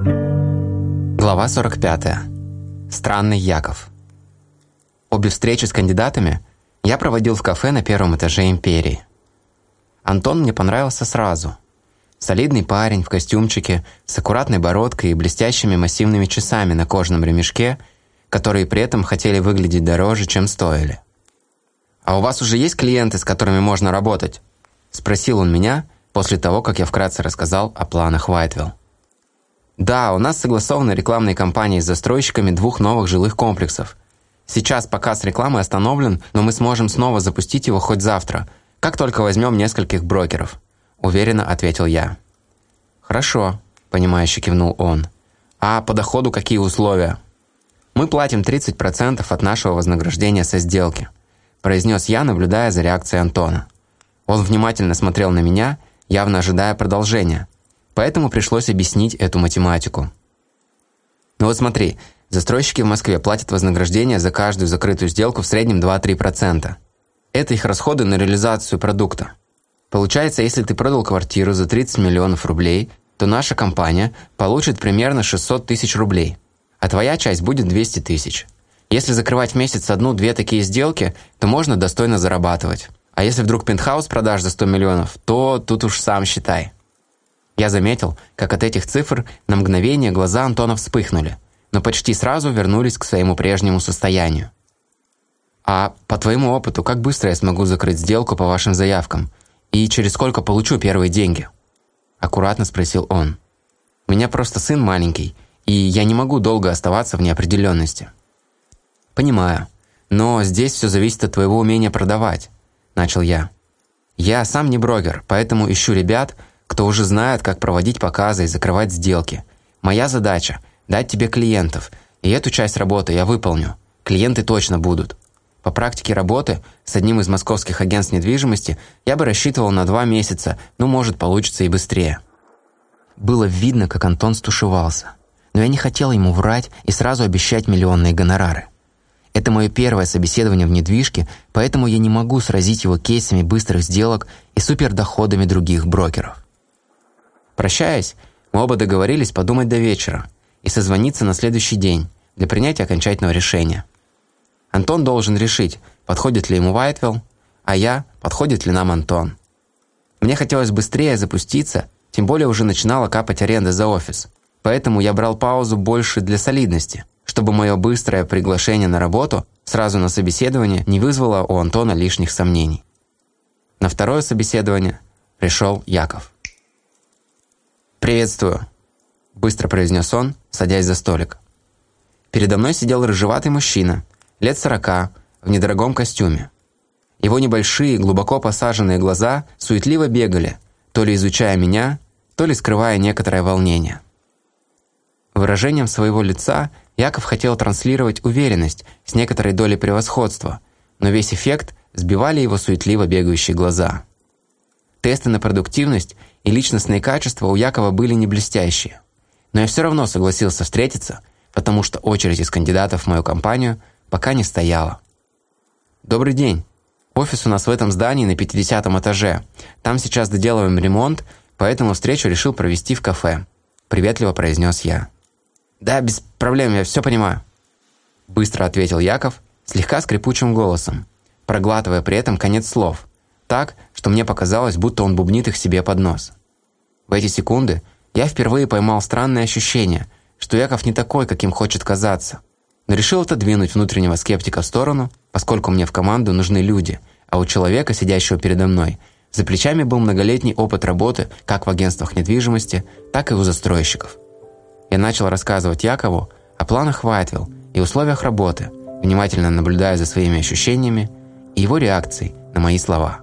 Глава 45. Странный Яков. Обе встречи с кандидатами я проводил в кафе на первом этаже «Империи». Антон мне понравился сразу. Солидный парень в костюмчике, с аккуратной бородкой и блестящими массивными часами на кожаном ремешке, которые при этом хотели выглядеть дороже, чем стоили. «А у вас уже есть клиенты, с которыми можно работать?» – спросил он меня после того, как я вкратце рассказал о планах Whiteville. «Да, у нас согласованы рекламные кампании с застройщиками двух новых жилых комплексов – Сейчас показ рекламы остановлен, но мы сможем снова запустить его хоть завтра, как только возьмем нескольких брокеров», – уверенно ответил я. «Хорошо», – понимающе кивнул он. «А по доходу какие условия?» «Мы платим 30% от нашего вознаграждения со сделки», – произнес я, наблюдая за реакцией Антона. Он внимательно смотрел на меня, явно ожидая продолжения, поэтому пришлось объяснить эту математику. «Ну вот смотри, Застройщики в Москве платят вознаграждение за каждую закрытую сделку в среднем 2-3%. Это их расходы на реализацию продукта. Получается, если ты продал квартиру за 30 миллионов рублей, то наша компания получит примерно 600 тысяч рублей, а твоя часть будет 200 тысяч. Если закрывать в месяц одну-две такие сделки, то можно достойно зарабатывать. А если вдруг пентхаус продашь за 100 миллионов, то тут уж сам считай. Я заметил, как от этих цифр на мгновение глаза Антона вспыхнули – но почти сразу вернулись к своему прежнему состоянию. «А по твоему опыту, как быстро я смогу закрыть сделку по вашим заявкам? И через сколько получу первые деньги?» Аккуратно спросил он. «У меня просто сын маленький, и я не могу долго оставаться в неопределенности». «Понимаю, но здесь все зависит от твоего умения продавать», – начал я. «Я сам не брокер, поэтому ищу ребят, кто уже знает, как проводить показы и закрывать сделки. Моя задача дать тебе клиентов, и эту часть работы я выполню. Клиенты точно будут. По практике работы с одним из московских агентств недвижимости я бы рассчитывал на два месяца, но может получится и быстрее. Было видно, как Антон стушевался. Но я не хотел ему врать и сразу обещать миллионные гонорары. Это мое первое собеседование в недвижке, поэтому я не могу сразить его кейсами быстрых сделок и супердоходами других брокеров. Прощаясь, мы оба договорились подумать до вечера – и созвониться на следующий день для принятия окончательного решения. Антон должен решить, подходит ли ему Вайтвелл, а я, подходит ли нам Антон. Мне хотелось быстрее запуститься, тем более уже начинала капать аренда за офис, поэтому я брал паузу больше для солидности, чтобы мое быстрое приглашение на работу сразу на собеседование не вызвало у Антона лишних сомнений. На второе собеседование пришел Яков. «Приветствую», быстро произнес он, садясь за столик. Передо мной сидел рыжеватый мужчина, лет сорока, в недорогом костюме. Его небольшие, глубоко посаженные глаза суетливо бегали, то ли изучая меня, то ли скрывая некоторое волнение. Выражением своего лица Яков хотел транслировать уверенность с некоторой долей превосходства, но весь эффект сбивали его суетливо бегающие глаза. Тесты на продуктивность и личностные качества у Якова были не блестящие. Но я все равно согласился встретиться, потому что очередь из кандидатов в мою компанию пока не стояла. «Добрый день. Офис у нас в этом здании на 50 этаже. Там сейчас доделываем ремонт, поэтому встречу решил провести в кафе», – приветливо произнес я. «Да, без проблем, я все понимаю», – быстро ответил Яков, слегка скрипучим голосом, проглатывая при этом конец слов, так, что мне показалось, будто он бубнит их себе под нос. В эти секунды – я впервые поймал странное ощущение, что Яков не такой, каким хочет казаться. Но решил отодвинуть внутреннего скептика в сторону, поскольку мне в команду нужны люди, а у человека, сидящего передо мной, за плечами был многолетний опыт работы как в агентствах недвижимости, так и у застройщиков. Я начал рассказывать Якову о планах Вайтвилл и условиях работы, внимательно наблюдая за своими ощущениями и его реакцией на мои слова.